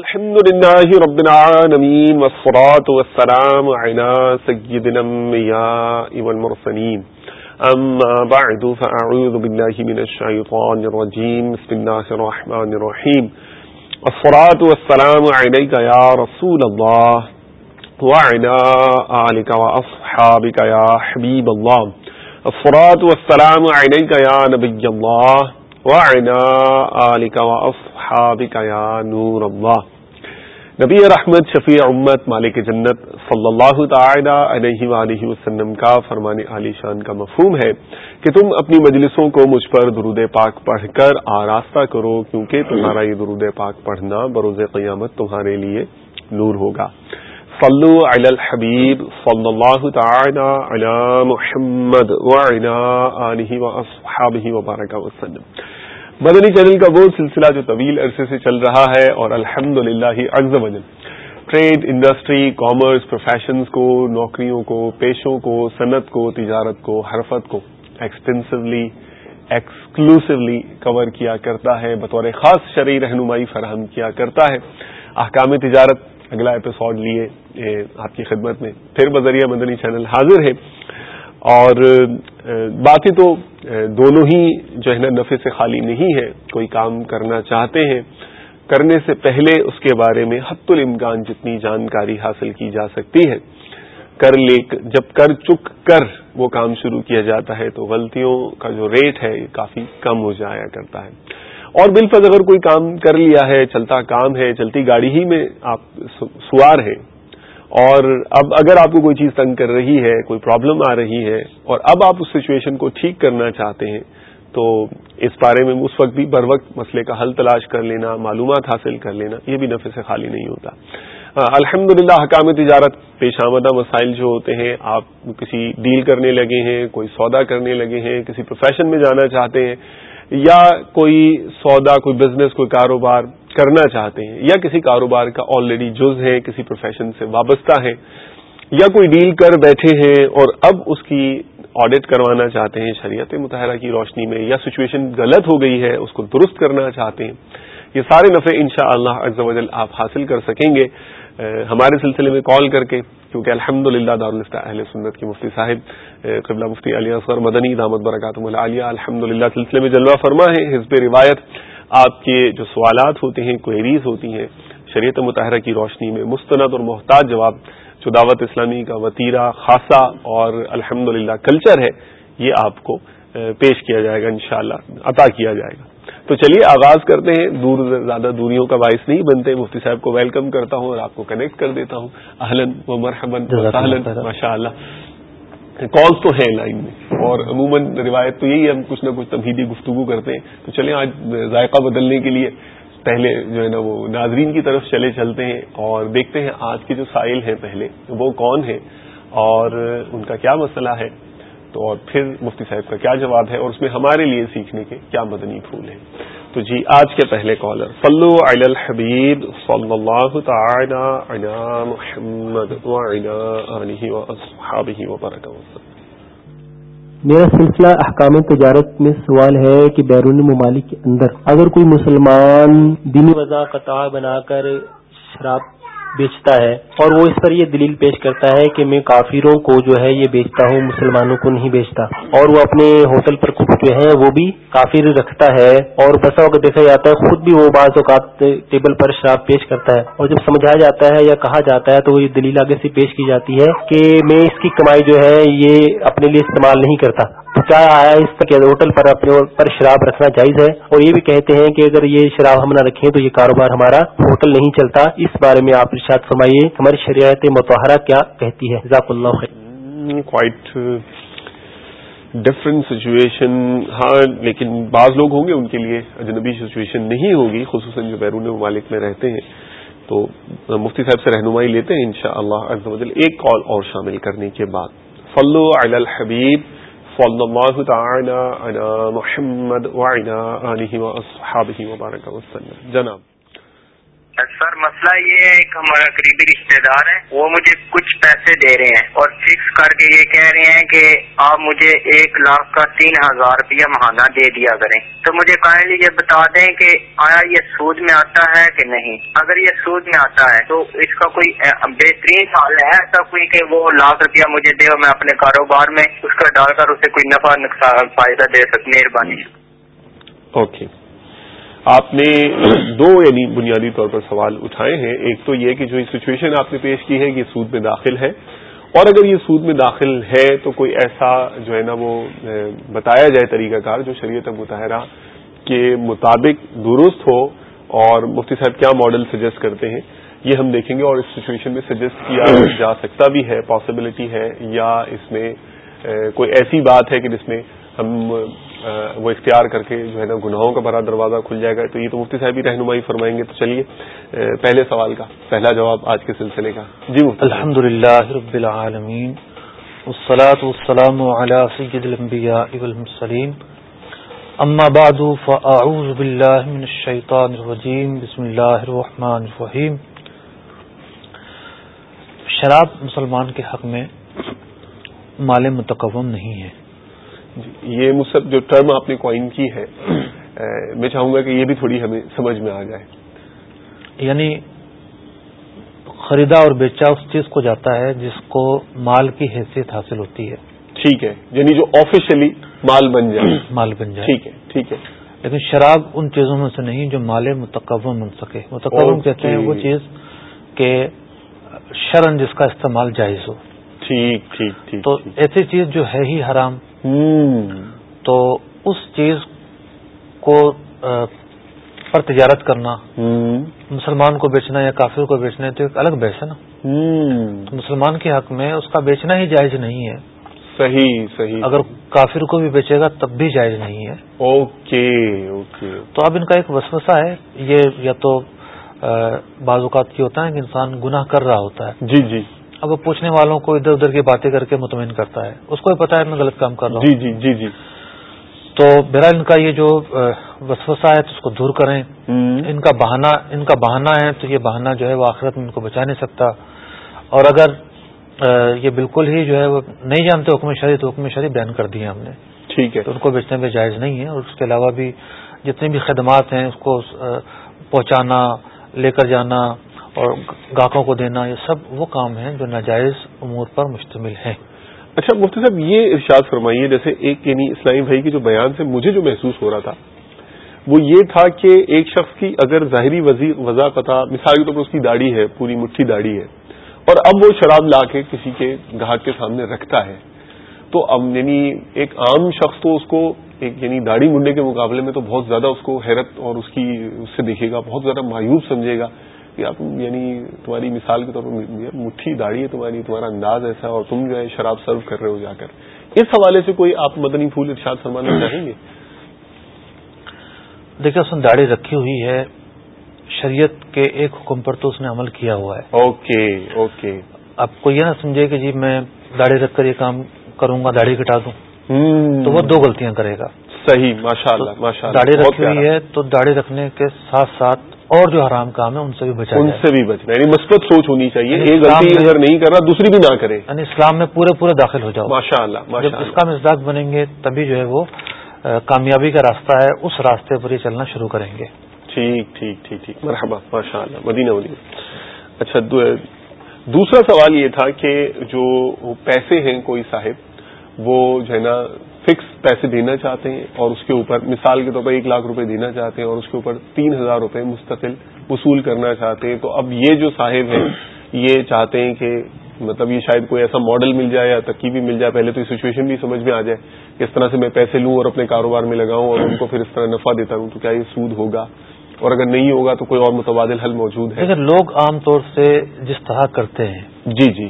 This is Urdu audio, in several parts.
الحمد لله رب العالمين والصلاة والسلام على سيد الأنبياء والمرسلين. أما بعد، فأعوذ بالله من الشيطان الرجيم. بسم الله الرحمن الرحيم. الصلاة والسلام عليك يا رسول الله وعلى آلك وأصحابك يا حبيب الله. الصلاة والسلام عليك يا نبي الله وعلى آلك وأصحابك يا نور الله نبی رحمت، شفیع امت، مالک جنت صلی اللہ تعالی علیہ وآلہ وسلم کا فرمان علی شان کا مفہوم ہے کہ تم اپنی مجلسوں کو مجھ پر درود پاک پڑھ کر آراستہ کرو کیونکہ تمہارا یہ درود پاک پڑھنا بروز قیامت تمہارے لیے نور ہوگا۔ صلو علی الحبیب صلی اللہ تعالی علی محمد وعلی آلہ و وبارک وسلم۔ مدنی چینل کا وہ سلسلہ جو طویل عرصے سے چل رہا ہے اور الحمد للہ ٹریڈ انڈسٹری، کامرس، پروفیشنز کو، نوکریوں کو، پیشوں کو، صنعت کو، تجارت کو، حرفت کو ایکسٹینسولی ایکسکلوسولی کور کیا کرتا ہے۔ بطور خاص شرعی رہنمائی فراہم کیا کرتا ہے۔ احکام تجارت، اگلا ایپیسوڈ لیے آپ کی خدمت میں۔ پھر بذریعہ مدنی چینل حاضر ہے۔ اور باتیں تو دونوں ہی جو ہے نا نفے سے خالی نہیں ہے، کوئی کام کرنا چاہتے ہیں، کرنے سے پہلے اس کے بارے میں حت الامکان جتنی جانکاری حاصل کی جا سکتی ہے۔ کر لے، جب کر چک کر وہ کام شروع کیا جاتا ہے تو غلطیوں کا جو ریٹ ہے یہ کافی کم ہو جایا کرتا ہے۔ اور بالفظ اگر کوئی کام کر لیا ہے، چلتا کام ہے، چلتی گاڑی ہی میں آپ سوار ہیں اور اب اگر آپ کو کوئی چیز تنگ کر رہی ہے، کوئی پرابلم آ رہی ہے، اور اب آپ اس سچویشن کو ٹھیک کرنا چاہتے ہیں، تو اس بارے میں اس وقت بھی بر وقت مسئلے کا حل تلاش کر لینا، معلومات حاصل کر لینا، یہ بھی نفے سے خالی نہیں ہوتا۔ الحمد للہ حکام تجارت پیش آمدہ مسائل جو ہوتے ہیں، آپ کسی ڈیل کرنے لگے ہیں، کوئی سودا کرنے لگے ہیں، کسی پروفیشن میں جانا چاہتے ہیں یا کوئی سودا، کوئی بزنس کوئی کاروبار کرنا چاہتے ہیں، یا کسی کاروبار کا آلریڈی جز ہے کسی پروفیشن سے وابستہ ہے یا کوئی ڈیل کر بیٹھے ہیں اور اب اس کی آڈٹ کروانا چاہتے ہیں، شریعت متحرہ کی روشنی میں، یا سچویشن غلط ہو گئی ہے، اس کو درست کرنا چاہتے ہیں، یہ سارے نفع ان شاء اللہ آپ حاصل کر سکیں گے۔ ہمارے سلسلے میں کال کر کے، کیونکہ الحمد للہ دارالفتہ اہل سنت کی مفتی صاحب قبلہ مفتی علی اصغر مدنی دامت برکاتم العالیہ الحمد للہ سلسلے میں جلوہ فرما ہے۔ حزب روایت آپ کے جو سوالات ہوتے ہیں کوئریز ہوتی ہیں شریعت متحرہ کی روشنی میں مستند اور محتاج جواب جو دعوت اسلامی کا وطیرہ خاصہ اور الحمد کلچر ہے یہ آپ کو پیش کیا جائے گا انشاءاللہ عطا کیا جائے گا۔ تو چلیے آغاز کرتے ہیں۔ دور زیادہ دوریوں کا باعث نہیں بنتے۔ مفتی صاحب کو ویلکم کرتا ہوں اور آپ کو کنیکٹ کر دیتا ہوں۔ اہلن و مرحمن ماشاء اللہ کالس تو ہیں لائن میں۔ اور عموماً روایت تو یہی ہے، ہم کچھ نہ کچھ تبدیلی گفتگو کرتے ہیں۔ تو چلیں آج ذائقہ بدلنے کے لیے پہلے جو ہے نا وہ ناظرین کی طرف چلے چلتے ہیں اور دیکھتے ہیں آج کے جو سائل ہیں پہلے وہ کون ہیں؟ اور ان کا کیا مسئلہ ہے؟ تو اور پھر مفتی صاحب کا کیا جواب ہے؟ اور اس میں ہمارے لیے سیکھنے کے کیا مدنی پھول ہیں؟ تو جی آج کے پہلے کالر فلو علی الحبیب صلی اللہ تعالی علی محمد میرا سلسلہ احکام تجارت میں سوال ہے کہ بیرون ممالک کے اندر اگر کوئی مسلمان دینی وضاح قطع بنا کر شراب بیچتا ہے۔ اور وہ اس پر یہ دلیل پیش کرتا ہے کہ میں کافروں کو جو ہے یہ بیچتا ہوں، مسلمانوں کو نہیں بیچتا۔ اور وہ اپنے ہوٹل پر خود جو ہے وہ بھی کافر رکھتا ہے۔ اور بسا وقت دیکھا جاتا ہے، خود بھی وہ بعض اوقات ٹیبل پر شراب پیش کرتا ہے۔ اور جب سمجھایا جاتا ہے یا کہا جاتا ہے تو وہ یہ دلیل آگے سے پیش کی جاتی ہے کہ میں اس کی کمائی جو ہے یہ اپنے لیے استعمال نہیں کرتا۔ تو کیا آیا اس کے ہوٹل پر اپنے پر شراب رکھنا جائز ہے؟ اور یہ بھی کہتے ہیں کہ اگر یہ شراب ہم نہ رکھیں تو یہ کاروبار ہمارا ہوٹل نہیں چلتا۔ اس بارے میں آپ ارشاد فرمائیے، ہماری شریعت متحرہ کیا کہتی ہے؟ ذاک اللہ خیر۔ کوائٹ ڈفرینٹ سچویشن ہاں لیکن بعض لوگ ہوں گے ان کے لیے اجنبی سچویشن نہیں ہوگی، خصوصاً جو بیرون ممالک میں رہتے ہیں۔ تو مفتی صاحب سے رہنمائی لیتے ہیں ان شاء اللہ ایک کال اور شامل کرنے کے بعد۔ فلو علی الحبیب صلی اللہ تعالی علی محمد وعلی آلہ و اصحابہ وبارک وسلم جناب سر مسئلہ یہ ہے، ایک ہمارا قریبی رشتہ دار ہے۔ وہ مجھے کچھ پیسے دے رہے ہیں اور فکس کر کے یہ کہہ رہے ہیں کہ آپ مجھے ایک لاکھ کا تین ہزار روپیہ مہانہ دے دیا کریں۔ تو مجھے کائنڈلی یہ بتا دیں کہ آیا یہ سود میں آتا ہے کہ نہیں؟ اگر یہ سود میں آتا ہے تو اس کا کوئی بہترین حال ہے ایسا کوئی کہ وہ لاکھ روپیہ مجھے دے اور میں اپنے کاروبار میں اس کا ڈال کر اسے کوئی نفع، نقصان، فائدہ دے سک مہربانی۔ اوکے آپ نے دو یعنی بنیادی طور پر سوال اٹھائے ہیں۔ ایک تو یہ کہ جو سچویشن آپ نے پیش کی ہے کہ سود میں داخل ہے۔ اور اگر یہ سود میں داخل ہے تو کوئی ایسا جو ہے نا وہ بتایا جائے طریقہ کار جو شریعت متحرہ کے مطابق درست ہو۔ اور مفتی صاحب کیا ماڈل سجیسٹ کرتے ہیں؟ یہ ہم دیکھیں گے اور اس سچویشن میں سجیسٹ کیا جا سکتا بھی ہے پاسبلٹی ہے۔ یا اس میں کوئی ایسی بات ہے کہ جس میں ہم وہ اختیار کر کے جو ہے نا گناہوں کا بڑا دروازہ کھل جائے گا، تو یہ تو مفتی صاحب ہی رہنمائی فرمائیں گے۔ تو چلیے پہلے سوال کا، پہلا جواب آج کے سلسلے کا۔ جی الحمد للہ رب العالمین، والصلاة والسلام على سید الانبیاء والمرسلین۔ اما بعد، فاعوذ باللہ من الشیطان الرجیم، بسم اللہ الرحمن الرحیم۔ شراب مسلمان کے حق میں مال متقوم نہیں ہے۔ یہ مصحف جو ٹرم آپ نے کوائن کی ہے میں چاہوں گا کہ یہ بھی تھوڑی ہمیں سمجھ میں آ جائے۔ یعنی خریدا اور بیچا اس چیز کو جاتا ہے جس کو مال کی حیثیت حاصل ہوتی ہے۔ ٹھیک ہے یعنی جو آفیشلی مال بن جائے۔ مال بن جائے۔ ٹھیک ہے ٹھیک ہے۔ لیکن شراب ان چیزوں میں سے نہیں جو مال متقوم بن سکے۔ متقوم کہتے ہیں وہ چیز کہ شرن جس کا استعمال جائز ہو۔ ٹھیک ٹھیک ٹھیک تو ایسی چیز جو ہے ہی حرام۔ تو اس چیز کو پر تجارت کرنا مسلمان کو بیچنا یا کافر کو بیچنا تو ایک الگ بحث ہے نا۔ مسلمان کے حق میں اس کا بیچنا ہی جائز نہیں ہے۔ صحیح صحیح۔ اگر کافر کو بھی بیچے گا تب بھی جائز نہیں ہے۔ اوکے اوکے تو اب ان کا ایک وسوسہ ہے یہ یا تو بعض اوقات کی ہوتا ہے کہ انسان گناہ کر رہا ہوتا ہے۔ جی جی۔ اب وہ پوچھنے والوں کو ادھر ادھر کی باتیں کر کے مطمئن کرتا ہے۔ اس کو بھی پتا ہے میں غلط کام کر رہا ہوں۔ جی جی جی جی۔ تو بہرحال ان کا یہ جو وسوسہ ہے تو اس کو دور کریں۔ ان کا بہانہ ان کا بہانہ ہے تو یہ بہانہ جو ہے وہ آخرت میں ان کو بچا نہیں سکتا۔ اور اگر یہ بالکل ہی جو ہے وہ نہیں جانتے حکم شریف تو حکم شریف بیان کر دیے ہم نے۔ ٹھیک ہے۔ تو ان کو بیچنے میں جائز نہیں ہے۔ اور اس کے علاوہ بھی جتنی بھی خدمات ہیں اس کو پہنچانا لے کر جانا اور گاہکوں کو دینا، یہ سب وہ کام ہیں جو ناجائز امور پر مشتمل ہیں۔ اچھا مفتی صاحب، یہ ارشاد فرمائیے، جیسے ایک یعنی اسلامی بھائی کے جو بیان سے مجھے جو محسوس ہو رہا تھا، وہ یہ تھا کہ ایک شخص کی اگر ظاہری وضاح مثال کے طور پر اس کی داڑھی ہے، پوری مٹھی داڑھی ہے، اور اب وہ شراب لا کے کسی کے گاہک کے سامنے رکھتا ہے، تو اب یعنی ایک عام شخص تو اس کو ایک یعنی داڑھی منڈے کے مقابلے میں تو بہت زیادہ اس کو حیرت اور اس کی، اس سے دیکھے گا، بہت زیادہ مایوس سمجھے گا کہ آپ یعنی تمہاری مثال کے طور پر مٹھی داڑھی ہے تمہاری تمہارا انداز ایسا اور تم جو ہے شراب سرو کر رہے ہو جا کر۔ اس حوالے سے کوئی آپ مدنی پھول ارشاد فرمانا چاہیں گے؟ دیکھیں اس نے داڑھی رکھی ہوئی ہے۔ شریعت کے ایک حکم پر تو اس نے عمل کیا ہوا ہے۔ Okay okay. آپ کو یہ نہ سمجھے کہ جی میں داڑھی رکھ کر یہ کام کروں گا داڑھی کٹا دوں۔ تو وہ دو غلطیاں کرے گا۔ صحیح ماشاء اللہ داڑھی رکھی ہوئی ہے تو داڑھی رکھنے کے ساتھ ساتھ اور جو حرام کام ہے ان سے بھی بچا ان سے بھی بچنا یعنی مثبت سوچ ہونی چاہیے یعنی ایک غلطی اگر نہیں کر رہا دوسری بھی نہ کرے۔ یعنی اسلام میں پورے پورے داخل ہو جاؤ۔ ماشاء اللہ جب اس کا مزداق بنیں گے تبھی جو ہے وہ کامیابی کا راستہ ہے اس راستے پر ہی چلنا شروع کریں گے۔ ٹھیک ٹھیک ٹھیک ٹھیک۔ مرحبا ماشاء اللہ مدینہ مدینہ۔ اچھا دوسرا سوال یہ تھا کہ جو پیسے ہیں کوئی صاحب وہ جو ہے نا فکس پیسے دینا چاہتے ہیں اور اس کے اوپر مثال کے طور پر ایک لاکھ روپے دینا چاہتے ہیں اور اس کے اوپر تین ہزار روپے مستقل وصول کرنا چاہتے ہیں تو اب یہ جو صاحب ہیں یہ چاہتے ہیں کہ مطلب یہ شاید کوئی ایسا ماڈل مل جائے یا تکی بھی مل جائے پہلے تو یہ سچویشن بھی سمجھ میں آ جائے کہ اس طرح سے میں پیسے لوں اور اپنے کاروبار میں لگاؤں اور ان کو پھر اس طرح نفع دیتا ہوں تو کیا یہ سود ہوگا؟ اور اگر نہیں ہوگا تو کوئی اور متبادل حل موجود ہے۔ اگر لوگ عام طور سے جس طرح کرتے ہیں جی جی۔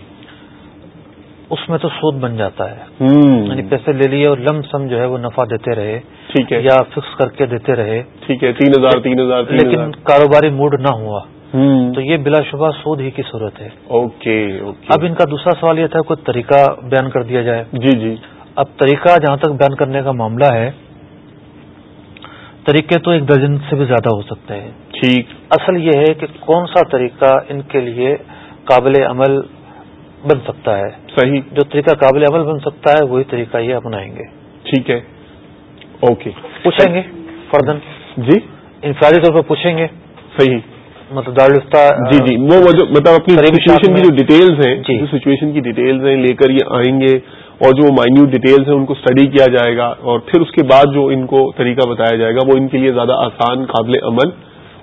اس میں تو سود بن جاتا ہے۔ یعنی پیسے لے لیے اور لم سم جو ہے وہ نفع دیتے رہے۔ ٹھیک ہے۔ یا فکس کر کے دیتے رہے۔ ٹھیک ہے تین ہزار تین ہزار لیکن کاروباری موڈ نہ ہوا۔ تو یہ بلا شبہ سود ہی کی صورت ہے۔ اوکے۔ اب ان کا دوسرا سوال یہ تھا کوئی طریقہ بیان کر دیا جائے؟ جی جی۔ اب طریقہ جہاں تک بیان کرنے کا معاملہ ہے طریقے تو ایک درجن سے بھی زیادہ ہو سکتے ہیں۔ ٹھیک۔ اصل یہ ہے کہ کون سا طریقہ ان کے لیے قابل عمل بن سکتا ہے۔ صحیح۔ جو طریقہ قابل عمل بن سکتا ہے وہی طریقہ یہ اپنائیں گے۔ ٹھیک ہے۔ اوکے۔ پوچھیں گے فردن جی؟ انفرادی طور پر پوچھیں گے۔ صحیح۔ مطلب دارالفتہ جی جی۔ وہ مطلب اپنی سچویشن کی جو ڈیٹیلز ہیں جی۔ جو سچویشن کی ڈیٹیلز ہیں لے کر یہ آئیں گے اور جو مائنیوٹ ڈیٹیلز ہیں ان کو اسٹڈی کیا جائے گا اور پھر اس کے بعد جو ان کو طریقہ بتایا جائے گا وہ ان کے لیے زیادہ آسان قابل عمل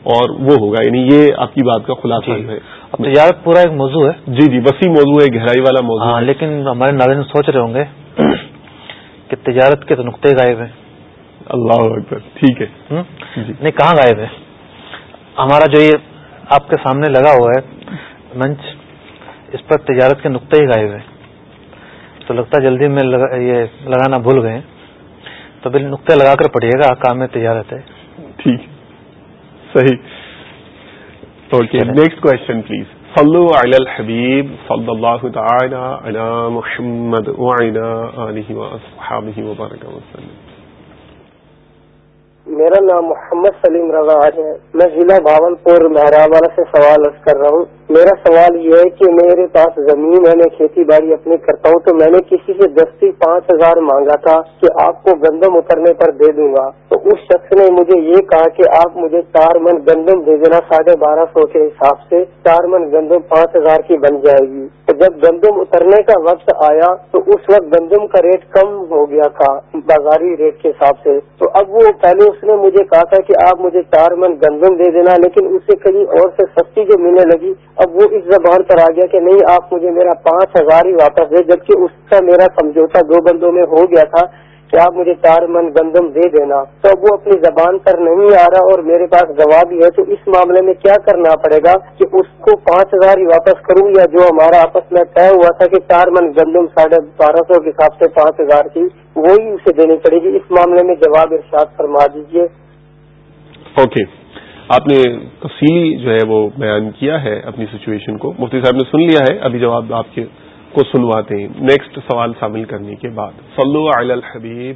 اور وہ ہوگا یعنی یہ آپ کی بات کا خلاصہ جی۔ ہے۔ اب تجارت پورا ایک موضوع ہے۔ جی جی وسیع موضوع ہے گہرائی والا موضوع ہاں لیکن ہمارے ناظرین سوچ رہے ہوں گے کہ تجارت کے تو نقطے غائب ہیں۔ اللہ اکبر ٹھیک ہے؟ جی۔ نہیں کہاں غائب ہے ہمارا جو یہ آپ کے سامنے لگا ہوا ہے منچ اس پر تجارت کے نقطے ہی غائب ہیں۔ تو لگتا ہے جلدی میں لگا یہ لگانا بھول گئے تو پھر نقطے لگا کر پڑھیے گا کام میں تجارت ہے۔ ٹھیک۔ صحیح۔ اوکے نیکسٹ کوشچن پلیز صلو علی الحبیب صلی اللہ تعالی علی محمد وعلی آلہ واصحابہ وبارک وسلم۔ میرا نام محمد سلیم رضا ہے۔ میں ضلع بھاول پور مہرابانہ سے سوال عرض کر رہا ہوں۔ میرا سوال یہ ہے کہ میرے پاس زمین ہے، میں کھیتی باڑی اپنی کرتا ہوں، تو میں نے کسی سے دستی پانچ ہزار مانگا تھا کہ آپ کو گندم اترنے پر دے دوں گا۔ تو اس شخص نے مجھے یہ کہا کہ آپ مجھے چار من گندم دے دینا، ساڑھے بارہ سو کے حساب سے چار من گندم پانچ ہزار کی بن جائے گی۔ تو جب گندم اترنے کا وقت آیا، تو اس وقت گندم کا ریٹ کم ہو گیا تھا، بازاری ریٹ کے حساب سے۔ تو اب وہ پہلے اس نے مجھے کہا تھا کہ آپ مجھے چار من گندم دے دینا، لیکن اسے کہیں اور سے سستی جو ملنے لگی، اب وہ اس زبان پر آ گیا کہ نہیں، آپ مجھے میرا پانچ ہزار ہی واپس دے، جبکہ اس کا میرا سمجھوتا دو بندوں میں ہو گیا تھا۔ کہ آپ مجھے چار من گندم دے دینا۔ تو اب وہ اپنی زبان پر نہیں آ رہا اور میرے پاس گواہ بھی ہے تو اس معاملے میں کیا کرنا پڑے گا کہ اس کو پانچ ہزار ہی واپس کروں یا جو ہمارا آپس میں طے ہوا تھا کہ چار من گندم ساڑھے بارہ سو کے حساب سے پانچ ہزار کی، وہی اسے دینی پڑے گی۔ اس معاملے میں جواب ارشاد فرما دیجیے اوکے۔ آپ نے تفصیلی جو ہے وہ بیان کیا ہے اپنی سچویشن کو۔ مفتی صاحب نے سن لیا ہے۔ ابھی جواب آپ کے کو سنواتے ہیں۔ نیکسٹ سوال شامل کرنے کے بعد۔ صلو علی الحبیب،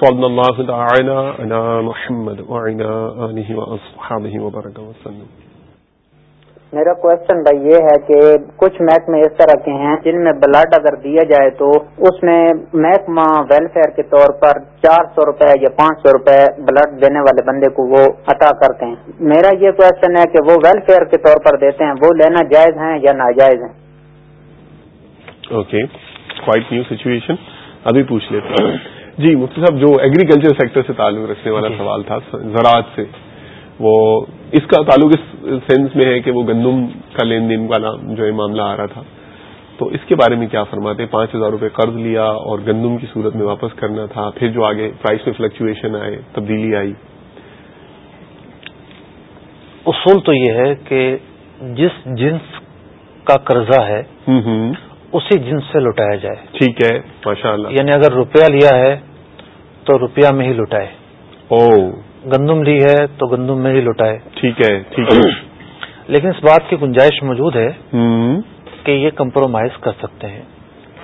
صلی اللہ تعالی علی محمد وعلی آلہ واصحابہ وبرکہ وسلم میرا کوشچن بھائی یہ ہے کہ کچھ محکمے اس طرح کے ہیں، جن میں بلڈ اگر دیا جائے تو اس میں محکمہ ویلفیئر کے طور پر چار سو روپے یا پانچ سو روپے بلڈ دینے والے بندے کو وہ عطا کرتے ہیں۔ میرا یہ کوشچن ہے کہ وہ ویلفیئر کے طور پر دیتے ہیں، وہ لینا جائز ہیں یا ناجائز ہیں؟ اوکے کوائٹ نیو سچویشن ابھی پوچھ لیتے ہیں جی مفتی صاحب جو ایگریکلچر سیکٹر سے تعلق رکھنے والا سوال تھا زراعت سے وہ اس کا تعلق اس سینس میں ہے کہ وہ گندم کا لین دین والا جو ہے معاملہ آ رہا تھا تو اس کے بارے میں کیا فرماتے ہیں پانچ ہزار روپے قرض لیا اور گندم کی صورت میں واپس کرنا تھا پھر جو آگے پرائس میں فلکچویشن آئے تبدیلی آئی اصول تو یہ ہے کہ جس جنس کا قرضہ ہے اسی جنس سے لوٹایا جائے۔ ٹھیک ہے ماشاء اللہ یعنی اگر روپیہ لیا ہے تو روپیہ میں ہی لوٹائے او۔ گندم لی ہے تو گندم میں ہی لوٹائے ٹھیک ہے ٹھیک ہے۔ لیکن اس بات کی گنجائش موجود ہے کہ یہ کمپرومائز کر سکتے ہیں۔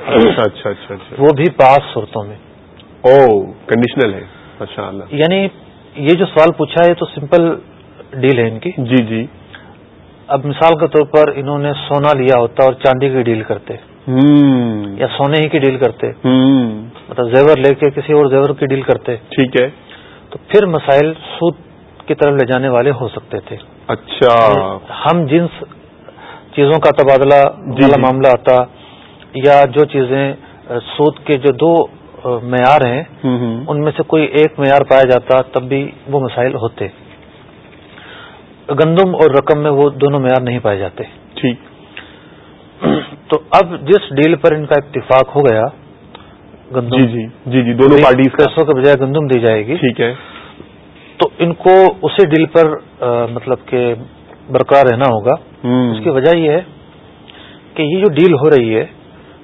اچھا اچھا اچھا اچھا۔ وہ بھی پانچ صورتوں میں۔ او کنڈیشنل ہے ماشاء اللہ یعنی یہ جو سوال پوچھا ہے تو سمپل ڈیل ہے ان کی۔ جی جی۔ اب مثال کے طور پر انہوں نے سونا لیا ہوتا اور چاندی کی ڈیل کرتے۔ یا سونے ہی کی ڈیل کرتے۔ مطلب زیور لے کے کسی اور زیور کی ڈیل کرتے۔ ٹھیک ہے۔ تو پھر مسائل سود کی طرف لے جانے والے ہو سکتے تھے۔ اچھا۔ ہم جنس چیزوں کا تبادلہ جی، والا جی۔ معاملہ آتا یا جو چیزیں سود کے جو دو معیار ہیں ان میں سے کوئی ایک معیار پایا جاتا تب بھی وہ مسائل ہوتے۔ گندم اور رقم میں وہ دونوں معیار نہیں پائے جاتے۔ ٹھیک۔ تو اب جس ڈیل پر ان کا اتفاق ہو گیا گندم جی جی جی جی دونوں پارٹیز پیسوں کے بجائے گندم دی جائے گی۔ ٹھیک ہے۔ تو ان کو اسی ڈیل پر مطلب کہ برقرار رہنا ہوگا۔ اس کی وجہ یہ ہے کہ یہ جو ڈیل ہو رہی ہے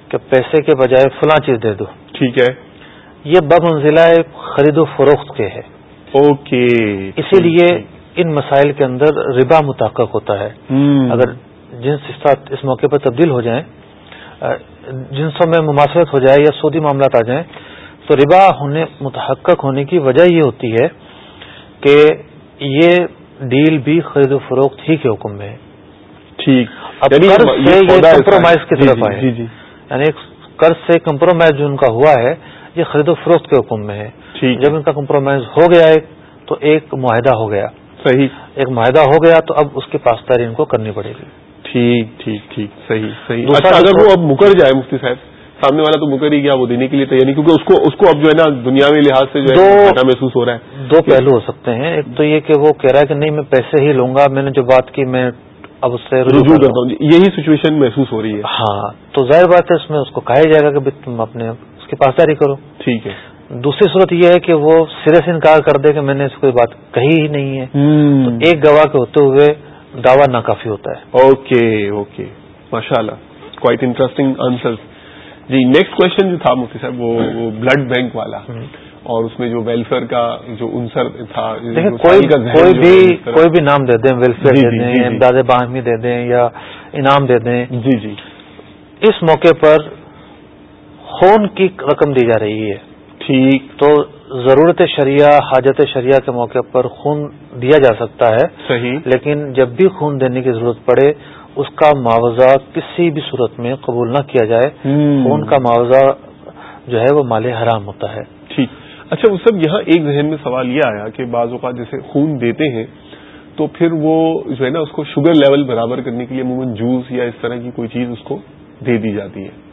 کہ پیسے کے بجائے فلاں چیز دے دو۔ ٹھیک ہے۔ یہ بمنزلہ خرید و فروخت کے ہے۔ اوکے۔ اسی لیے ان مسائل کے اندر ربا متحقق ہوتا ہے۔ اگر جنس اس موقع پر تبدیل ہو جائیں جنسوں میں مماثلت ہو جائے یا سودی معاملات آ جائیں تو ربا ہونے متحقق ہونے کی وجہ یہ ہوتی ہے کہ یہ ڈیل بھی خرید و فروخت ہی کے حکم میں ہے۔ ٹھیک۔ اب یعنی قرض یہ سے یہ سودا ایسا ہے۔ کمپرومائز کی جی، طرف جی، آئے۔ جی یعنی ایک قرض سے کمپرومائز جو ان کا ہوا ہے یہ خرید و فروخت کے حکم میں ہے۔ جب ان کا کمپرومائز ہو گیا ہے تو ایک معاہدہ ہو گیا۔ صحیح۔ ایک معاہدہ ہو گیا تو اب اس کی پاسداری ان کو کرنی پڑے گی۔ ٹھیک ٹھیک ٹھیک صحیح صحیح۔ اچھا اگر وہ اب مکر جائے مفتی صاحب سامنے والا تو مکر ہی گیا وہ دینے کے لیے تیار نہیں کیونکہ اس کو اس کو اب جو ہے نا دنیاوی لحاظ سے جو ہے محسوس ہو رہا ہے۔ دو پہلو ہو سکتے ہیں۔ ایک تو یہ کہ وہ کہہ رہا ہے کہ نہیں میں پیسے ہی لوں گا میں نے جو بات کی میں اب اس سے رجوع رجوع کر کرتا ہوں۔ یہی سچویشن محسوس ہو رہی ہے۔ ہاں تو ظاہر بات ہے اس میں اس کو کہا جائے گا کہ تم اپنے اس کی پاسداری کرو۔ ٹھیک ہے۔ دوسری صورت یہ ہے کہ وہ سرے سے انکار کر دے کہ میں نے اس کوئی بات کہی ہی نہیں ہے۔ تو ایک گواہ کے ہوتے ہوئے دعویٰ ناکافی ہوتا ہے۔ Okay okay. ماشاء اللہ کوائٹ انٹرسٹنگ آنسر جی نیکسٹ کوشچن جو تھا مفتی صاحب وہ بلڈ بینک والا۔ اور اس میں جو ویلفیئر کا جو عنصر تھا کوئی بھی کوئی بھی نام دے دیں ویلفیئر جی، دے جی، دیں جی۔ امداد باہمی دے دیں یا انعام دے دیں۔ جی جی۔ اس موقع پر خون کی رقم دی جا رہی ہے۔ ٹھیک۔ تو ضرورت شریعہ حاجت شریعہ کے موقع پر خون دیا جا سکتا ہے صحیح۔ لیکن جب بھی خون دینے کی ضرورت پڑے اس کا معاوضہ کسی بھی صورت میں قبول نہ کیا جائے۔ خون کا معاوضہ جو ہے وہ مال حرام ہوتا ہے۔ ٹھیک۔ اچھا وہ سب یہاں ایک ذہن میں سوال یہ آیا کہ بعض اوقات جیسے خون دیتے ہیں تو پھر وہ جو ہے نا اس کو شوگر لیول برابر کرنے کے لیے عموماً جوس یا اس طرح کی کوئی چیز اس کو دے دی جاتی ہے۔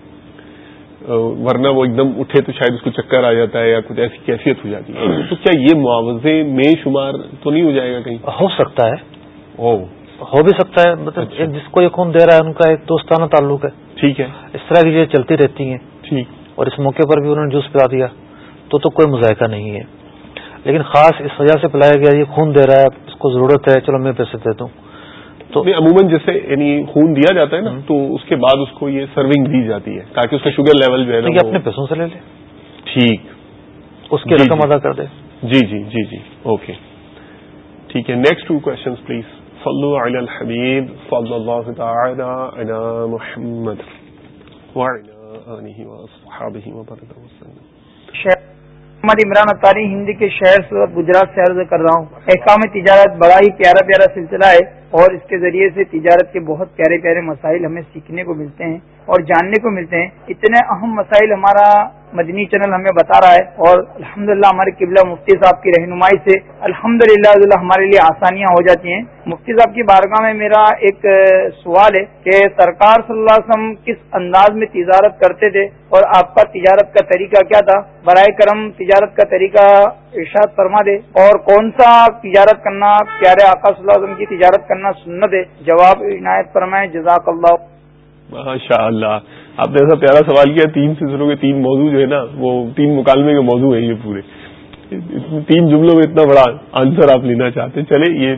ورنہ وہ ایک دم اٹھے تو شاید اس کو چکر آ جاتا ہے یا کچھ ایسی کیفیت ہو جاتی ہے۔ تو کیا یہ معاوضے میں شمار تو نہیں ہو جائے گا کہیں؟ ہو سکتا ہے۔ ہو بھی سکتا ہے مطلب ایک جس کو یہ خون دے رہا ہے ان کا ایک دوستانہ تعلق ہے۔ ٹھیک ہے۔ اس طرح کی چیزیں چلتی رہتی ہیں۔ ٹھیک۔ اور اس موقع پر بھی انہوں نے جوس پلا دیا تو تو کوئی مذائقہ نہیں ہے۔ لیکن خاص اس وجہ سے پلایا گیا یہ خون دے رہا ہے اس کو ضرورت ہے۔ چلو میں پیسے دے دوں تو عموماً جیسے یعنی خون دیا جاتا ہے نا تو اس کے بعد اس کو یہ سرونگ دی جاتی ہے تاکہ اس کا شوگر لیول جو ہے نا اپنے پیسوں سے لے لے ٹھیک۔ اس کی جی، رقم جی۔ ادا کر دے جی جی جی جی۔ اوکے ٹھیک ہے نیکسٹ ٹو کوشچن پلیز صلو علی الحبیب صلی اللہ تعالی علی محمد وعلی آلہ وصحابہ وبرکاتہ وسلم۔ شہر محمد عمران اطاری ہندی کے شہر صورت گجرات سے عرض کر رہا ہوں۔ احکام تجارت بڑا ہی پیارا پیارا سلسلہ ہے اور اس کے ذریعے سے تجارت کے بہت پیارے پیارے مسائل ہمیں سیکھنے کو ملتے ہیں۔ اور جاننے کو ملتے ہیں۔ اتنے اہم مسائل ہمارا مدنی چینل ہمیں بتا رہا ہے اور الحمدللہ ہمارے قبلہ مفتی صاحب کی رہنمائی سے الحمدللہ للہ ہمارے لیے آسانیاں ہو جاتی ہیں۔ مفتی صاحب کی بارگاہ میں میرا ایک سوال ہے کہ سرکار صلی اللہ علیہ وسلم کس انداز میں تجارت کرتے تھے اور آپ کا تجارت کا طریقہ کیا تھا؟ برائے کرم تجارت کا طریقہ ارشاد فرما دے۔ اور کون سا تجارت کرنا پیارے آقا صلی اللہ علیہ وسلم کی تجارت کرنا سنت ہے؟ جواب عنایت فرمائے جزاک اللہ ماشاء اللہ آپ نے ایسا پیارا سوال کیا، تین سلسلوں کے تین موضوع جو ہے نا، وہ تین مکالمے کے موضوع ہیں یہ پورے۔ تین جملوں میں اتنا بڑا آنسر آپ لینا چاہتے ہیں۔ چلے یہ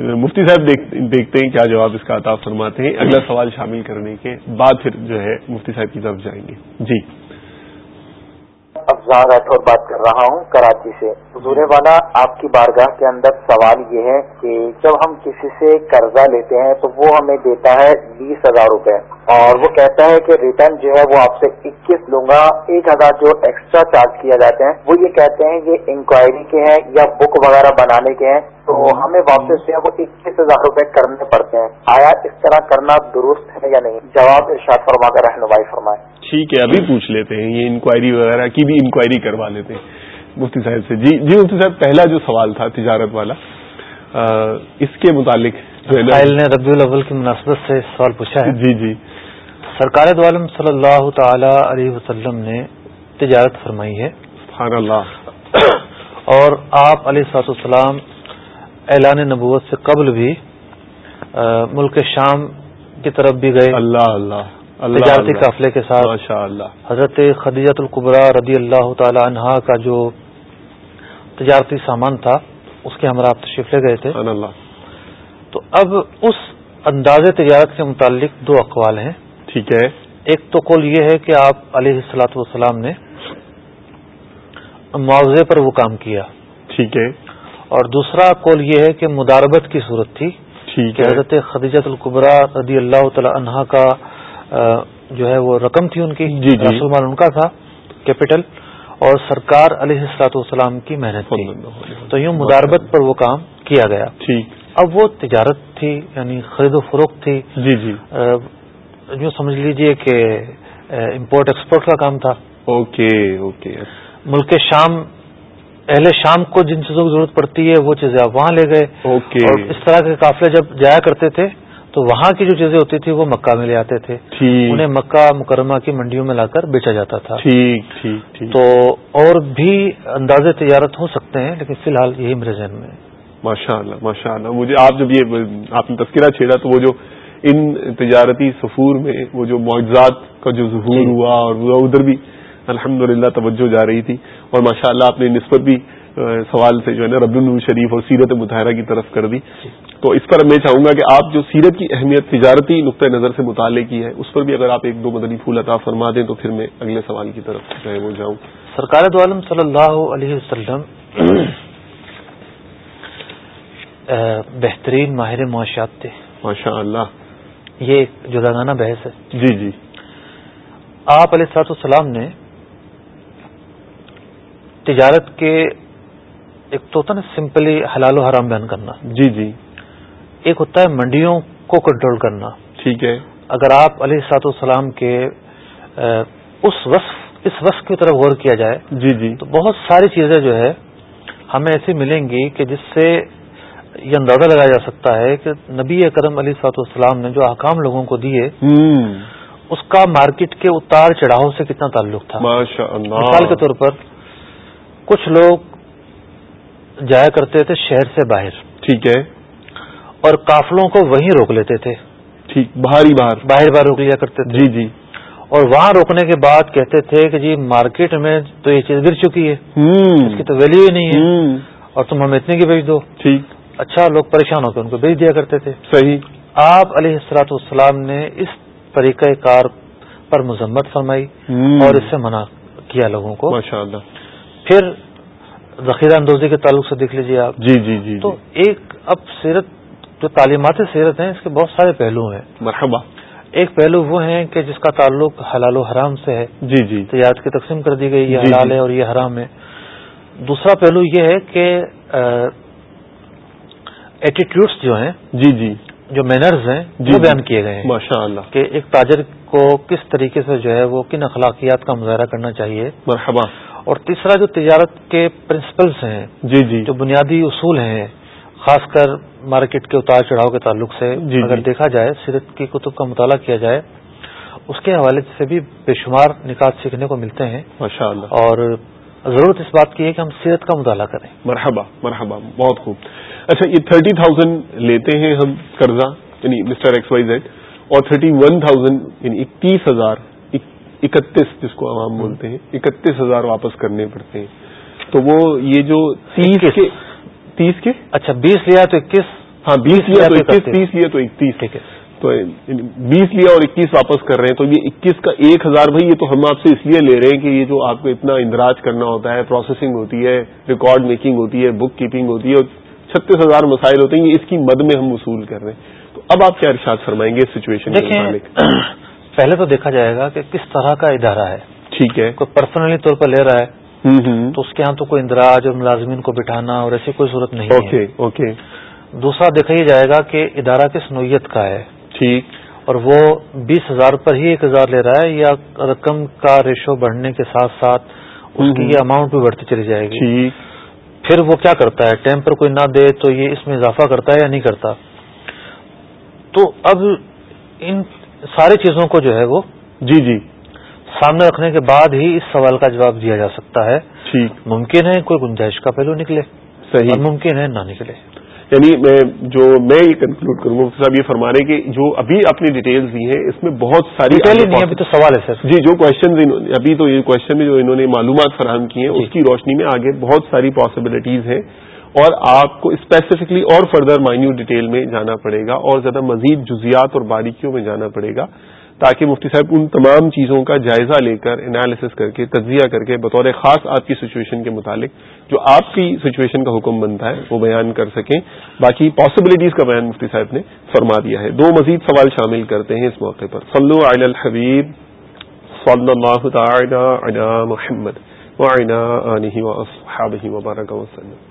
مفتی صاحب دیکھتے ہیں کیا جواب اس کا عطا فرماتے ہیں۔ اگلا سوال شامل کرنے کے بعد پھر جو ہے مفتی صاحب کی طرف جائیں گے۔ جی۔ افزار راٹھور بات کر رہا ہوں کراچی سے۔ حضور والا، آپ کی بارگاہ کے اندر سوال یہ ہے کہ جب ہم کسی سے قرضہ لیتے ہیں تو وہ ہمیں دیتا ہے بیس ہزار روپے۔ اور وہ کہتا ہے کہ ریٹرن جو ہے وہ آپ سے اکیس لوں گا ایک ہزار جو ایکسٹرا چارج کیا جاتے ہیں، وہ یہ کہتے ہیں یہ انکوائری کے ہیں یا بک وغیرہ بنانے کے ہیں۔ تو ہمیں واپس جو ہے وہ اکیس ہزار روپے کرنے پڑتے ہیں۔ آیا اس طرح کرنا درست ہے یا نہیں؟ جواب ارشاد فرما کر رہنمائی فرمائے۔ ٹھیک ہے ابھی پوچھ لیتے ہیں۔ یہ انکوائری وغیرہ کی بھی انکوائری کروا لیتے ہیں۔ مفتی صاحب سے۔ جی جی مفتی صاحب پہلا جو سوال تھا تجارت والا اس کے متعلق سائل نے ربیع الاول کی مناسبت سے سوال پوچھا ہے۔ جی جی۔ سرکار دو عالم صلی اللہ تعالی علیہ وسلم نے تجارت فرمائی ہے۔ سبحان اللہ۔ اور آپ علیہ سات السلام اعلان نبوت سے قبل بھی ملک شام کی طرف بھی گئے۔ اللہ اللہ تجارتی۔ قافلے کے ساتھ اللہ۔ حضرت خدیجت القبرا رضی اللہ تعالی عنہا کا جو تجارتی سامان تھا اس کے ہمراہ تشریف لے گئے تھے۔ اللہ۔ تو اب اس انداز تجارت کے متعلق دو اقوال ہیں۔ ٹھیک ہے۔ ایک تو قول یہ ہے کہ آپ علیہ السلاۃ والسلام نے معاوضے پر وہ کام کیا۔ ٹھیک ہے۔ اور دوسرا قول یہ ہے کہ مداربت کی صورت تھی کہ حضرت خدیجت القبرا رضی اللہ تعالی عنہا کا جو ہے وہ رقم تھی ان کی جی، جی۔ رسول مال ان کا تھا کیپٹل اور سرکار علیہ السلاط والسلام کی محنت تھی تو یوں مداربت پر وہ کام کیا گیا۔ اب وہ تجارت تھی یعنی خرید و فروخت تھی۔ جی جی۔ یوں سمجھ لیجیے کہ امپورٹ ایکسپورٹ کا کام تھا۔ Okay okay. ملک شام اہل شام کو جن چیزوں کی ضرورت پڑتی ہے وہ چیزیں آپ وہاں لے گئے۔ اوکے۔ اور اس طرح کے قافلے جب جایا کرتے تھے تو وہاں کی جو چیزیں ہوتی تھی وہ مکہ میں لے آتے تھے۔ انہیں مکہ مکرمہ کی منڈیوں میں لا کر بیچا جاتا تھا۔ ٹھیک ٹھیک تو اور بھی اندازے تجارت ہو سکتے ہیں لیکن فی الحال یہی میرے ذہن میں ماشاء اللہ ماشاء اللہ مجھے آپ جب یہ آپ نے تذکرہ چھیڑا تو وہ جو ان تجارتی سفور میں وہ جو معجزات کا جو ظہور جی۔ ہوا اور ادھر بھی الحمد توجہ جا رہی تھی اور ماشاء اللہ آپ نے نسبت بھی سوال سے جو ہے نا رب النور شریف اور سیرت مطالعہ کی طرف کر دی۔ تو اس پر میں چاہوں گا کہ آپ جو سیرت کی اہمیت تجارتی نقطۂ نظر سے مطالعے کی ہے اس پر بھی اگر آپ ایک دو مدنی پھول عطا فرما دیں تو پھر میں اگلے سوال کی طرف جو ہے وہ جاؤں۔ سرکار دو عالم صلی اللہ علیہ وسلم بہترین ماہر معاشیات تھے۔ ماشاء اللہ یہ ایک جداگانہ بحث ہے۔ جی جی۔ آپ علیہ سات السلام نے تجارت کے ایک تو ہوتا نا سمپلی حلال و حرام بیان کرنا۔ جی جی۔ ایک ہوتا ہے منڈیوں کو کنٹرول کرنا۔ ٹھیک ہے۔ اگر آپ علیہ سات السلام کے اس وصف اس وصف کی طرف غور کیا جائے جی جی۔ تو بہت ساری چیزیں جو ہے ہمیں ایسی ملیں گی کہ جس سے یہ اندازہ لگایا جا سکتا ہے کہ نبی اکرم علی سات السلام نے جو احکام لوگوں کو دیے اس کا مارکیٹ کے اتار چڑھاؤ سے کتنا تعلق تھا۔ مثال کے طور پر کچھ لوگ جایا کرتے تھے شہر سے باہر۔ ٹھیک ہے۔ اور قافلوں کو وہیں روک لیتے تھے۔ ٹھیک باہر ہی باہر باہر باہر روک لیا کرتے تھے۔ جی جی۔ اور وہاں روکنے کے بعد کہتے تھے کہ جی مارکیٹ میں تو یہ چیز گر چکی ہے۔ اس کی تو ویلو ہی نہیں ہے۔ اور تم ہمیں اتنے کی بھیج دو۔ ٹھیک۔ اچھا لوگ پریشان ہو کے ان کو بھیج دیا کرتے تھے۔ صحیح۔ آپ علیہ السلاط والسلام نے اس طریقہ کار پر مذمت فرمائی اور اس سے منع کیا لوگوں کو۔ ماشاء اللہ پھر ذخیرہ اندوزی کے تعلق سے دیکھ لیجیے آپ۔ جی جی جی تو ایک اب سیرت جو تعلیمات سیرت ہیں اس کے بہت سارے پہلو ہیں۔ مرحبا۔ ایک پہلو وہ ہیں کہ جس کا تعلق حلال و حرام سے ہے۔ جی جی۔ تجارت کی تقسیم کر دی گئی یہ جی، حلال جی۔ ہے اور یہ حرام ہے۔ دوسرا پہلو یہ ہے کہ ایٹیٹیوڈس جو ہیں جی جی۔ جو مینرز ہیں جی وہ بیان کیے گئے ہیں۔ ماشاء اللہ۔ کہ ایک تاجر کو کس طریقے سے جو ہے وہ کن اخلاقیات کا مظاہرہ کرنا چاہیے۔ مرحبا۔ اور تیسرا جو تجارت کے پرنسپلس ہیں جی جی۔ جو بنیادی اصول ہیں خاص کر مارکیٹ کے اتار چڑھاؤ کے تعلق سے جی, جی۔ اگر دیکھا جائے سیرت کی کتب کا مطالعہ کیا جائے اس کے حوالے سے بھی بے شمار نکات سیکھنے کو ملتے ہیں۔ اللہ اور ضرورت اس بات کی ہے کہ ہم سیرت کا مطالعہ کریں۔ مرحبا مرحبا بہت خوب۔ اچھا یہ تھرٹی تھاؤزینڈ لیتے ہیں ہم قرضہ یعنی مسٹر ایکس وائی زیڈ اور تھرٹی ون تھاؤزینڈ یعنی اکتیس ہزار اکتیس جس کو عوام بولتے ہیں اکتیس ہزار واپس کرنے پڑتے ہیں۔ تو وہ یہ جو تیس کے تیس کے؟ اچھا بیس لیا تو اکیس۔ ہاں بیس لیا تو اکیس تیس لیا تو اکتیس۔ ٹھیک ہے۔ تو بیس لیا اور اکیس واپس کر رہے ہیں۔ تو یہ اکیس کا ایک ہزار بھائی یہ تو ہم آپ سے اس لیے لے رہے ہیں کہ یہ جو آپ کو اتنا اندراج کرنا ہوتا ہے پروسیسنگ ہوتی ہے ریکارڈ میکنگ ہوتی ہے بک کیپنگ ہوتی ہے اور چھتیس ہزار مسائل ہوتے ہیں یہ اس کی مد میں ہم وصول کر رہے ہیں۔ تو اب آپ کیا ارشاد فرمائیں گے اس سچویشن پہلے تو دیکھا جائے گا کہ کس طرح کا ادارہ ہے۔ ٹھیک ہے۔ کوئی پرسنلی طور پر لے رہا ہے۔ تو اس کے یہاں تو کوئی اندراج اور ملازمین کو بٹھانا اور ایسی کوئی صورت نہیں اوکے اوکے۔ دوسرا دیکھا ہی جائے گا کہ ادارہ کس نوعیت کا ہے۔ ٹھیک۔ اور وہ بیس ہزار پر ہی ایک ہزار لے رہا ہے یا رقم کا ریشو بڑھنے کے ساتھ ساتھ اس کی یہ اماؤنٹ بھی بڑھتی چلی جائے گی۔ پھر وہ کیا کرتا ہے؟ ٹائم پر کوئی نہ دے تو یہ اس میں اضافہ کرتا ہے یا نہیں کرتا؟ تو اب ان ساری چیزوں کو جو ہے وہ جی جی۔ سامنے رکھنے کے بعد ہی اس سوال کا جواب دیا جا سکتا ہے۔ ٹھیک۔ ممکن ہے کوئی گنجائش کا پہلو نکلے۔ صحیح۔ ممکن ہے نہ نکلے۔ یعنی میں جو میں یہ کنکلوڈ کروں گا صاحب یہ فرما رہے کہ جو ابھی اپنی ڈیٹیلز دی ہیں اس میں بہت ساری ابھی تو سوال ہے سر جی جو کوشچن ابھی تو یہ کوشچن میں جو انہوں نے معلومات فراہم کی ہیں جی۔ اس کی روشنی میں آگے بہت ساری پاسبلٹیز ہیں۔ اور آپ کو اسپیسیفکلی اور فردر مائنیو ڈیٹیل میں جانا پڑے گا اور زیادہ مزید جزیات اور باریکیوں میں جانا پڑے گا تاکہ مفتی صاحب ان تمام چیزوں کا جائزہ لے کر انالیسس کر کے، تجزیہ کر کے بطور خاص آپ کی سچویشن کے متعلق جو آپ کی سچویشن کا حکم بنتا ہے وہ بیان کر سکیں۔ باقی پاسبلٹیز کا بیان مفتی صاحب نے فرما دیا ہے۔ دو مزید سوال شامل کرتے ہیں اس موقع پر۔ صلو علی الحبیب، صلی اللہ تعالی علی محمد وعلى آله وأصحابه وبارك وسلم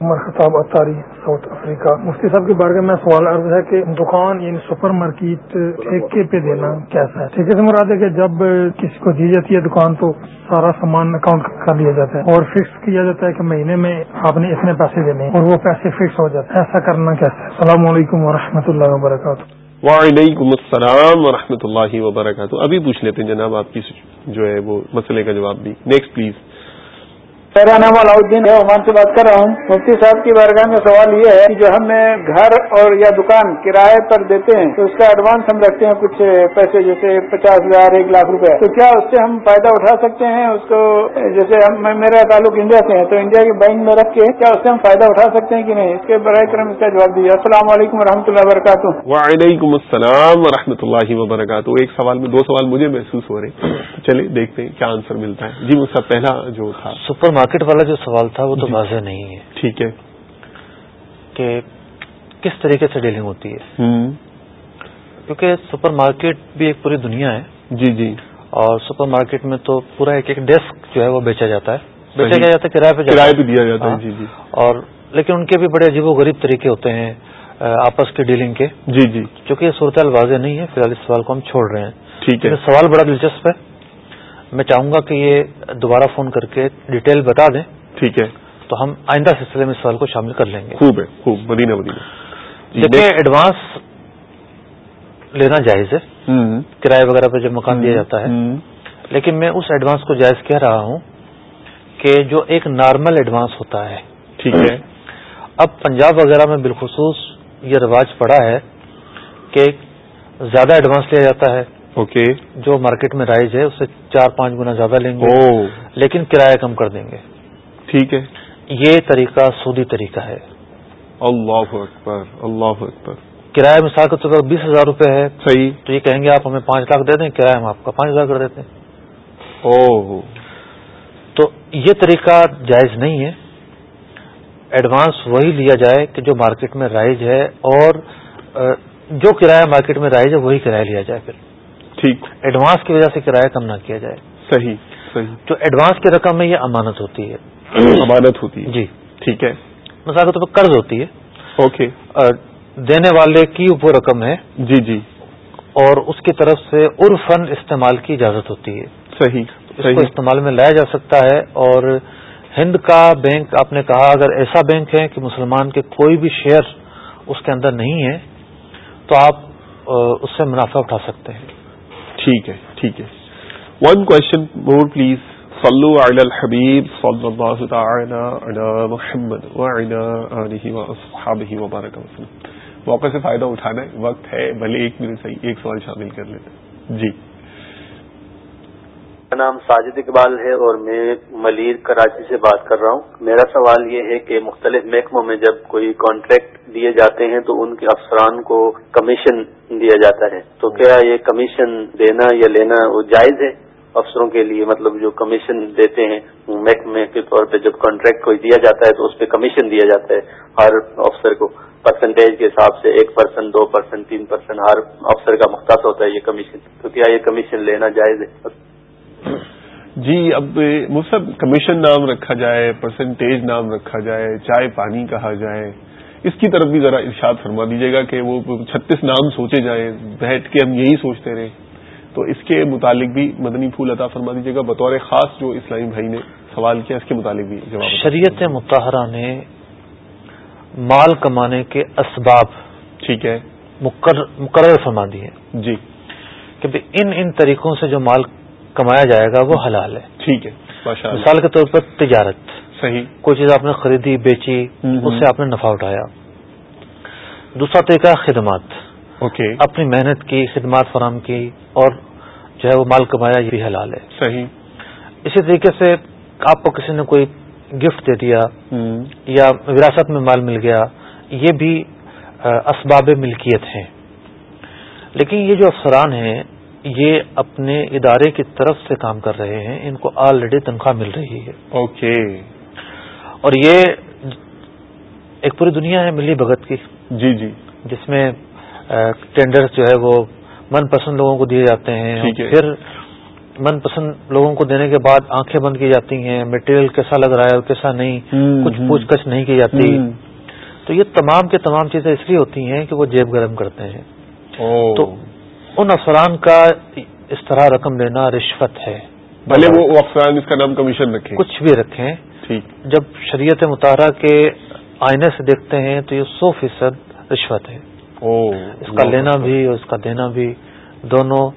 عمر خطاب اتاری ساؤتھ افریقہ۔ مفتی صاحب کی بارگاہ میں سوال عرض ہے کہ دکان یعنی سپر مارکیٹ ٹھیکے پہ دینا کیسا ہے؟ ٹھیکے سے مراد ہے کہ جب کسی کو دی جاتی ہے دکان تو سارا سامان اکاؤنٹ کر لیا جاتا ہے اور فکس کیا جاتا ہے کہ مہینے میں آپ نے اتنے پیسے دینے اور وہ پیسے فکس ہو جاتے ہیں۔ ایسا کرنا کیسا ہے؟ السلام علیکم و اللہ وبرکاتہ۔ وعلیکم السلام ورحمۃ اللہ وبرکاتہ۔ ابھی پوچھ لیتے ہیں جناب آپ کی جو ہے وہ مسئلے کا جواب بھی۔ نیکسٹ پلیز نام علاؤدین ہے عمان سے بات کر رہا ہوں۔ مفتی صاحب کی بارگاہ میں سوال یہ ہے کہ جو ہم گھر اور یا دکان کرائے پر دیتے ہیں تو اس کا ایڈوانس ہم رکھتے ہیں کچھ پیسے جیسے پچاس ہزار ایک لاکھ روپے۔ تو کیا اس سے ہم فائدہ اٹھا سکتے ہیں؟ اس کو جیسے میرا تعلق انڈیا سے ہے تو انڈیا کے بینک میں رکھ کے کیا اس سے ہم فائدہ اٹھا سکتے ہیں کہ نہیں؟ اس کے برائے کرم اس کا جواب دیجیے۔ السلام علیکم و رحمۃ اللہ وبرکاتہ۔ وعلیکم السلام و اللہ وبرکاتہ۔ ایک سوال میں دو سوال مجھے محسوس ہو رہے چلے دیکھتے ہیں کیا آنسر ملتا ہے۔ جی مجھ سے پہلا جو تھا۔ سپر مارکیٹ والا جو سوال تھا وہ تو جی۔ واضح نہیں ہے۔ ٹھیک ہے۔ کہ کس طریقے سے ڈیلنگ ہوتی ہے۔ کیونکہ سپر مارکیٹ بھی ایک پوری دنیا ہے۔ جی جی۔ اور سپر مارکیٹ میں تو پورا ایک ایک ڈیسک جو ہے وہ بیچا جاتا ہے۔ بیچا کیا جاتا ہے کرایہ پہ کرایہ پہ دیا جاتا ہے ہاں۔ جی جی۔ اور لیکن ان کے بھی بڑے عجیب و غریب طریقے ہوتے ہیں آپس کے ڈیلنگ کے۔ جی جی۔ چونکہ یہ صورتحال واضح نہیں ہے فی الحال اس سوال کو ہم چھوڑ رہے ہیں۔ ٹھیک ہے۔ سوال بڑا دلچسپ ہے۔ میں چاہوں گا کہ یہ دوبارہ فون کر کے ڈیٹیل بتا دیں۔ ٹھیک ہے۔ تو ہم آئندہ سلسلے میں سوال کو شامل کر لیں گے۔ خوب ہے خوب۔ مدینہ مدینہ۔ دیکھیں ایڈوانس لینا جائز ہے کرایہ وغیرہ پہ جب مکان دیا جاتا ہے لیکن میں اس ایڈوانس کو جائز کہہ رہا ہوں کہ جو ایک نارمل ایڈوانس ہوتا ہے۔ ٹھیک ہے۔ اب پنجاب وغیرہ میں بالخصوص یہ رواج پڑا ہے کہ زیادہ ایڈوانس لیا جاتا ہے۔ اوکے جو مارکیٹ میں رائج ہے اس سے چار پانچ گنا زیادہ لیں گے لیکن کرایہ کم کر دیں گے۔ ٹھیک ہے۔ یہ طریقہ سودی طریقہ ہے۔ اللہ اکبر اللہ اکبر۔ کرایہ مثال کے طور پر بیس ہزار روپے ہے صحیح۔ تو یہ کہیں گے آپ ہمیں پانچ لاکھ دے دیں کرایہ ہم آپ کا پانچ ہزار کر دیتے ہیں۔ او تو یہ طریقہ جائز نہیں ہے۔ ایڈوانس وہی لیا جائے کہ جو مارکیٹ میں رائج ہے اور جو کرایہ مارکیٹ میں رائج ہے وہی کرایہ لیا جائے پھر۔ ٹھیک۔ ایڈوانس کی وجہ سے کرایہ کم نہ کیا جائے۔ صحیح صحیح۔ جو ایڈوانس کی رقم ہے یہ امانت ہوتی ہے۔ امانت ہوتی ہے۔ جی۔ ٹھیک ہے۔ مثال کے طور پر قرض ہوتی ہے۔ اوکے۔ دینے والے کی وہ رقم ہے۔ جی جی۔ اور اس کی طرف سے عرفن استعمال کی اجازت ہوتی ہے۔ صحیح اس کو استعمال میں لایا جا سکتا ہے۔ اور ہند کا بینک آپ نے کہا اگر ایسا بینک ہے کہ مسلمان کے کوئی بھی شیئر اس کے اندر نہیں ہے تو آپ اس سے منافع اٹھا سکتے ہیں۔ ٹھیک ہے ٹھیک ہے۔ ون کوشچن مور پلیز صلو علی الحبیب صلی اللہ تعالی علی محمد وعلی آلہ وبارک وسلم موقع سے فائدہ اٹھانا ہے وقت ہے، بھلے ایک منٹ صحیح ایک سوال شامل کر لیتے جی۔ میرا نام ساجد اقبال ہے اور میں ملیر کراچی سے بات کر رہا ہوں۔ میرا سوال یہ ہے کہ مختلف محکموں میں جب کوئی کانٹریکٹ دیے جاتے ہیں تو ان کے افسران کو کمیشن دیا جاتا ہے۔ تو کیا یہ کمیشن دینا یا لینا وہ جائز ہے افسروں کے لیے؟ مطلب جو کمیشن دیتے ہیں، محکمے کے طور پہ جب کانٹریکٹ کوئی دیا جاتا ہے تو اس پہ کمیشن دیا جاتا ہے ہر افسر کو۔ پرسنٹیج کے حساب سے ایک پرسینٹ دو پرسینٹ تین پرسینٹ ہر افسر کا مختص ہوتا ہے یہ کمیشن تو کیا یہ کمیشن لینا جائز ہے؟ جی اب مصحف کمیشن نام رکھا جائے پرسنٹیج نام رکھا جائے چائے پانی کہا جائے اس کی طرف بھی ذرا ارشاد فرما دیجیے گا کہ وہ چھتیس نام سوچے جائیں بیٹھ کے ہم یہی سوچتے رہے تو اس کے متعلق بھی مدنی پھول عطا فرما دیجیے گا بطور خاص جو اسلامی بھائی نے سوال کیا اس کے متعلق بھی جواب شریعت متحرہ نے مال کمانے کے اسباب ٹھیک ہے۔ مقرر فرما دی ہے جی۔ کہ ان ان طریقوں سے جو مال کمایا جائے گا وہ حلال ہے۔ ٹھیک ہے مثال کے طور پر تجارت۔ صحیح۔ کوئی چیز آپ نے خریدی بیچی اس سے آپ نے نفع اٹھایا۔ دوسرا طریقہ خدمات۔ اوکے۔ اپنی محنت کی خدمات فراہم کی اور جو ہے وہ مال کمایا یہ بھی حلال ہے۔ صحیح۔ اسی طریقے سے آپ کو کسی نے کوئی گفٹ دے دیا یا وراثت میں مال مل گیا یہ بھی اسباب ملکیت ہیں۔ لیکن یہ جو افسران ہیں یہ اپنے ادارے کی طرف سے کام کر رہے ہیں ان کو آلریڈی تنخواہ مل رہی ہے۔ اوکے اور یہ ایک پوری دنیا ہے ملی بھگت کی۔ جی جی۔ جس میں ٹینڈر جو ہے وہ من پسند لوگوں کو دیے جاتے ہیں۔ پھر من پسند لوگوں کو دینے کے بعد آنکھیں بند کی جاتی ہیں مٹیریل کیسا لگ رہا ہے اور کیسا نہیں کچھ پوچھ گچھ نہیں کی جاتی۔ تو یہ تمام کے تمام چیزیں اس لیے ہوتی ہیں کہ وہ جیب گرم کرتے ہیں۔ تو ان افسران کا اس طرح رقم دینا رشوت ہے۔ بھلے وہ افسران اس کا نام کمیشن رکھیں۔ کچھ بھی رکھیں۔ جب شریعت مطالعہ کے آئینے سے دیکھتے ہیں تو یہ سو فیصد رشوت ہے۔ اس کا لینا بھی اور اس کا دینا بھی دونوں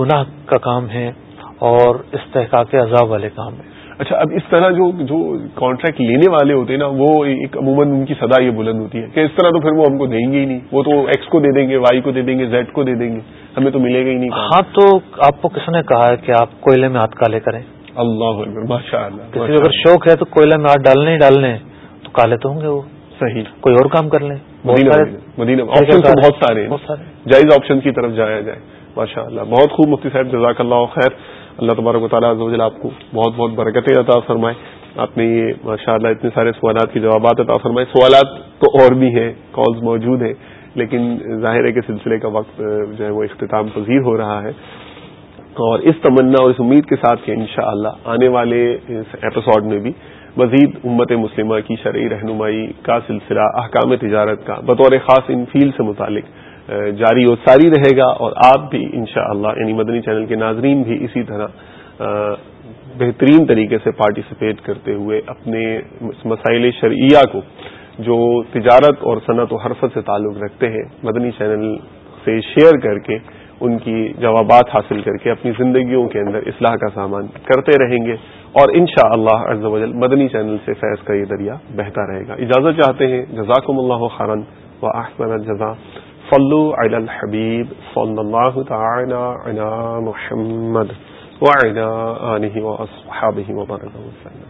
گناہ کا کام ہے اور استحقاق عذاب والے کام ہے۔ اچھا اب اس طرح جو جو کانٹریکٹ لینے والے ہوتے ہیں نا وہ ایک عموماً ان کی سدا یہ بلند ہوتی ہے کہ اس طرح تو پھر وہ ہم کو دیں گے ہی نہیں۔ وہ تو ایکس کو دے دیں گے وائی کو دے دیں گے زیڈ کو دے دیں گے۔ ہمیں تو ملے گا ہی نہیں۔ ہاں تو آپ کو کس نے کہا ہے کہ آپ کوئلے میں ہاتھ کالے کریں؟ اللہ ماشاء اللہ کسی اگر شوق ہے تو کوئلے میں ہاتھ ڈالنے ہی ڈالنے تو کالے تو ہوں گے وہ۔ صحیح۔ کوئی اور کام کر لیں۔ مدینہ آپشن بہت سارے جائز آپشن کی طرف جایا جائے۔ ماشاء اللہ بہت خوب مفتی صاحب جزاک اللہ خیر۔ اللہ تبارک و تعالیٰ آپ کو بہت بہت برکتیں عطا فرمائے۔ آپ نے یہ ماشاء اللہ اتنے سارے سوالات کے جوابات عطا فرمائے۔ سوالات تو اور بھی ہیں کالز موجود ہیں، لیکن ظاہر ہے کہ سلسلے کا وقت جو ہے وہ اختتام پذیر ہو رہا ہے۔ اور اس تمنا اور اس امید کے ساتھ کہ انشاءاللہ آنے والے ایپیسوڈ میں بھی مزید امت مسلمہ کی شرعی رہنمائی کا سلسلہ، احکام تجارت کا بطور خاص ان فیل سے متعلق جاری و ساری رہے گا اور آپ بھی انشاءاللہ اللہ یعنی مدنی چینل کے ناظرین بھی اسی طرح بہترین طریقے سے پارٹیسپیٹ کرتے ہوئے اپنے مسائل شرعیہ کو، جو تجارت اور صنعت و حرفت سے تعلق رکھتے ہیں، مدنی چینل سے شیئر کر کے ان کی جوابات حاصل کر کے اپنی زندگیوں کے اندر اصلاح کا سامان کرتے رہیں گے اور ان شاء اللہ مدنی چینل سے فیض کا یہ دریا بہتا رہے گا۔ اجازت چاہتے ہیں، جزاکم اللہ خارن و احمد جزا صلو علی الحبیب صلى اللہ تعالی علی محمد وعلی آلہ وأصحابه وبركاته وسلم